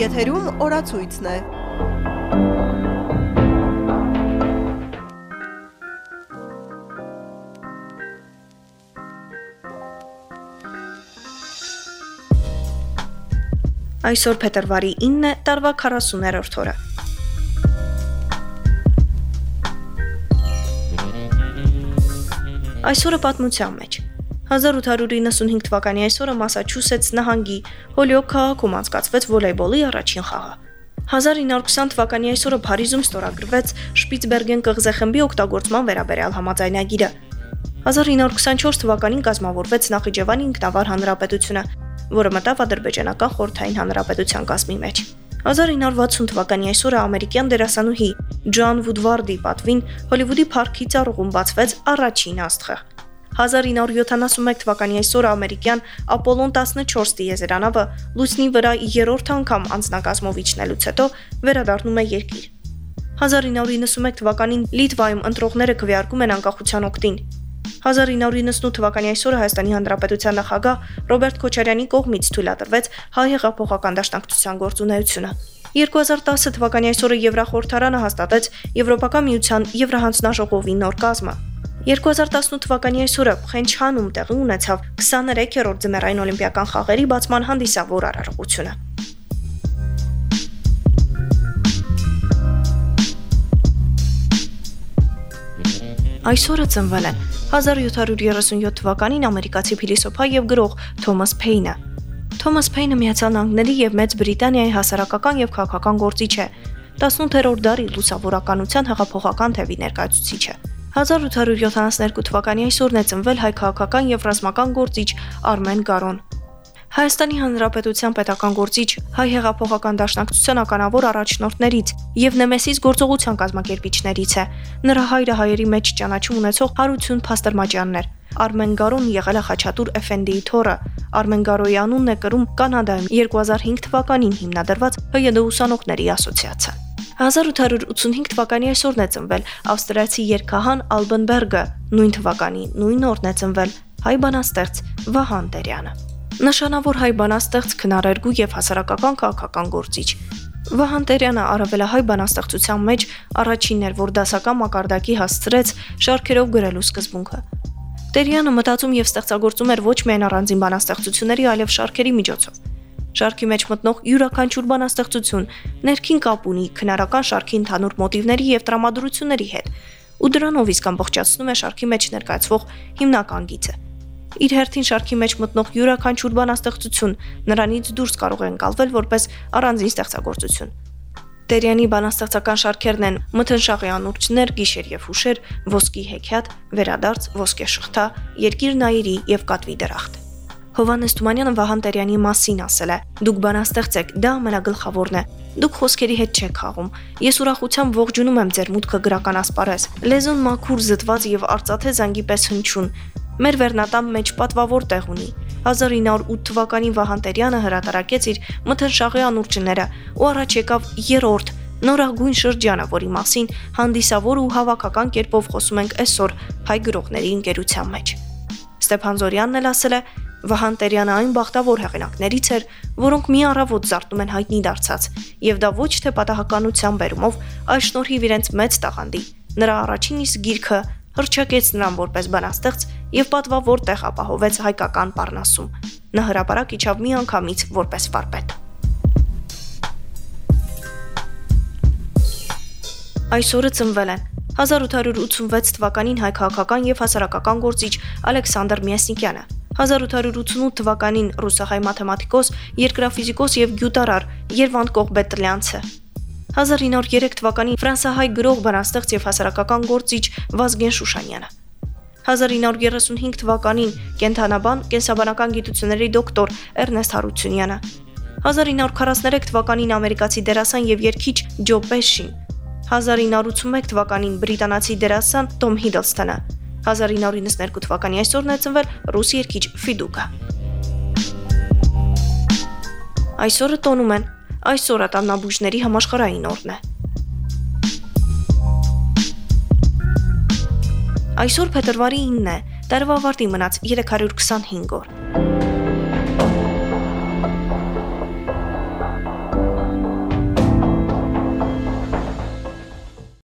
Եթերում օրացույցն է։ Այսօր փետրվարի 9-ը, տարվա 40-րդ օրը։ Այսօրը պատմության մեջ 1895 թվականի այսօրը Մասաչուսեթս նահանգի Հոլիոկ քաղաքում անցկացվեց վոլեյբոլի առաջին խաղը։ 1920 թվականի այսօրը Փարիզում ստորագրվեց Շպիցբերգեն կղզե խմբի օգտագործման վերաբերյալ համաձայնագիրը։ 1924 թվականին կազմավորվեց Նախիջևանի ինքնավար հանրապետությունը, որը մտավ ադրբեջանական խորհրդային հանրապետության կազմի մեջ։ 1960 թվականի այսօրը ամերիկյան դերասանուհի Ջան Վուդվարդի պատվին Հոլիվուդի Փարքի ծառուղում բացվեց առաջին աստղը։ 1971 թվականի այսօրը ամերիկյան Ապոլոն 14 տիեզերանավը լուսնի վրա երրորդ անգամ անձնակազմով իջնելուց հետո վերադառնում է երկիր։ 1991 թվականին Լիտվայում ընտրողները քվեարկում են անկախության օկտին։ 1998 թվականի այսօրը Հայաստանի Հանրապետության նախագահ Ռոբերտ Քոչարյանի կողմից թույլատրվեց հայ հեղափոխական դաշնակցության գործունեությունը։ 2010 թվականի այսօրը Եվրախորհրդարանը հաստատեց Եվրոպական միության Եվրահանձնաժողովի նոր կազմը։ 2018 թվականի այսօրը Փխենչանում տեղի ունեցավ 23-րդ ձմեռային օլիմպիական խաղերի բացման հանդիսավոր արարողությունը։ Այսօրը ծնվել են 1737 թվականին ամերիկացի փիլիսոփա եւ գրող Թոմաս Փեյնը։ Թոմաս Փեյնը Միացյալ Նահանգների եւ Մեծ Բրիտանիայի հասարակական եւ քաղաքական գործիչ է։ 18-րդ դարի լուսավորականության հեղափոխական թևի ներկայացուցիչ է։ 1872 թվականի այսօրն է ծնվել հայ քաղաքական եւ ռազմական գործիչ Արմեն Գարոն։ Հայաստանի Հանրապետության պետական գործիչ հայ հեղափոխական դաշնակցության ականավոր առաջնորդներից եւ Նեմեսիս գործողության կազմակերպիչներից է։ Նրա հայրը հայերի մեջ ճանաչում ունեցող Հարություն Փաստերմաջյանն էր։ Արմեն Գարոն եղել է Խաչատուր Էֆենդիի թորը։ Արմեն Գարոյի անունն է կրում Կանադայում 2005 թվականին հիմնադրված ՀՅԴ ուսանողների ասոցիացիան։ 1885 թվականի այսօրն է ծնվել ավստրիացի երգահան Ալբեն Բերգը, նույն թվականի նույն օրն է ծնվել հայ բանաստեղծ Վահան Տերյանը նշանավոր հայ բանաստեղծ, քնարերգու եւ հասարակական քաղաքական գործիչ։ Վահան Տերյանը արավելահայ բանաստեղծության մեջ առաջինն էր, որ դասական մակարդակի հասցրեց շարքերով գրելու սկզբունքը։ Տերյանը մտածում եւ ստեղծագործում էր ոչ միայն առանձին բանաստեղծությունների, այլև շարքերի միջոցով։ Շարքի մեջ մտնող յուրաքանչյուր բանաստեղծություն ներքին կապ ունի քնարական շարքի ընդհանուր մոտիվների եւ տրամադրությունների հետ, ու դրանով իսկ ամբողջացնում է շարքի մեջ ներկայացվող հիմնական գիծը։ Իր հերթին շարքի մեջ մտնող յուրաքանչյուր բանաստեղծություն նրանից դուրս կարող է ընկալվել որպես առանձին ստեղծագործություն։ Տերյանի բանաստեղծական շարքերն են Մթնշաղի անուրջներ, Գիշեր եւ հուշեր, Ոսկի հեքիաթ, Վերադարձ, Ոսկե շղթա, Երկիր նայիրի եւ Կատվի դրախտ։ Հովանես Թումանյանը Վահան Տերյանի մասին ասել է. Դուք բանաստեղծ եք, դա ամենագլխավորն է։ Դուք խոսքերի հետ չեք խաղում։ Ես ուրախությամբ ողջունում եմ ձեր մուտքը գրական ասպարեզ։ Լեզուն մաքուր, զտված եւ արծաթե զանգի պես հնչուն մեր վերնատամ մեջ պատվավոր տեղ ունի։ 1908 թվականին Վահան Տերյանը հրատարակեց իր մթնշաղի անուրջները ու առաջ եկավ երրորդ նորագույն շրջանը, որի մասին հանդիսավոր ու հավաքական կերպով խոսում ենք այսօր հայ գրողների ընկերության մեջ։ Ստեփան Զորյանն էլ ասել է. Վահան Տերյանը այն բախտավոր հեղինակներից էր, որոնք մի առավոտ զարթնում են հայտնի դարձած, եւ դա ոչ թե պատահականության բերումով, այլ շնորհիվ իրենց մեծ տաղանդի։ Նրա առաջին իսկ գիրքը հրճակեց նրան որպես բանաստեղծ եւ պատվավոր տեղ ապահովեց հայկական Պառնասում։ Նա հրաապարակ իջավ մի անգամից որպես վարպետ։ Այսօրը ծնվել են 1886 թվականին հայ քաղաքական եւ հասարակական գործիչ Ալեքսանդր Միասնիկյանը, 1888 թվականին ռուսահայ մաթեմատիկոս, երկրաֆիզիկոս եւ գյուտարար Երվանդ Կողբետրլյանցը, 1903 թվականին ֆրանսահայ գրող, բանաստեղծ եւ հասարակական գործիչ Վազգեն Շուշանյանը։ 1935 թվականին կենթանաբան, կենսաբանական գիտությունների դոկտոր Էրնեստ Հարությունյանը։ 1943 թվականին ամերիկացի դերասան եւ երգիչ Ջո Պեշին։ 1981 թվականին բրիտանացի դերասան Տոմ Հիդլստոնը։ 1992 թվականի այսօրն է ծնվել ռուս երգիչ Ֆիդուկա։ Այսօրը տոնում են Այսօր ատամնաբույժների համաշխարհային օրն է։ Այսօր փետրվարի 9-ն է, տարվա ավարտի մնաց 325 օր։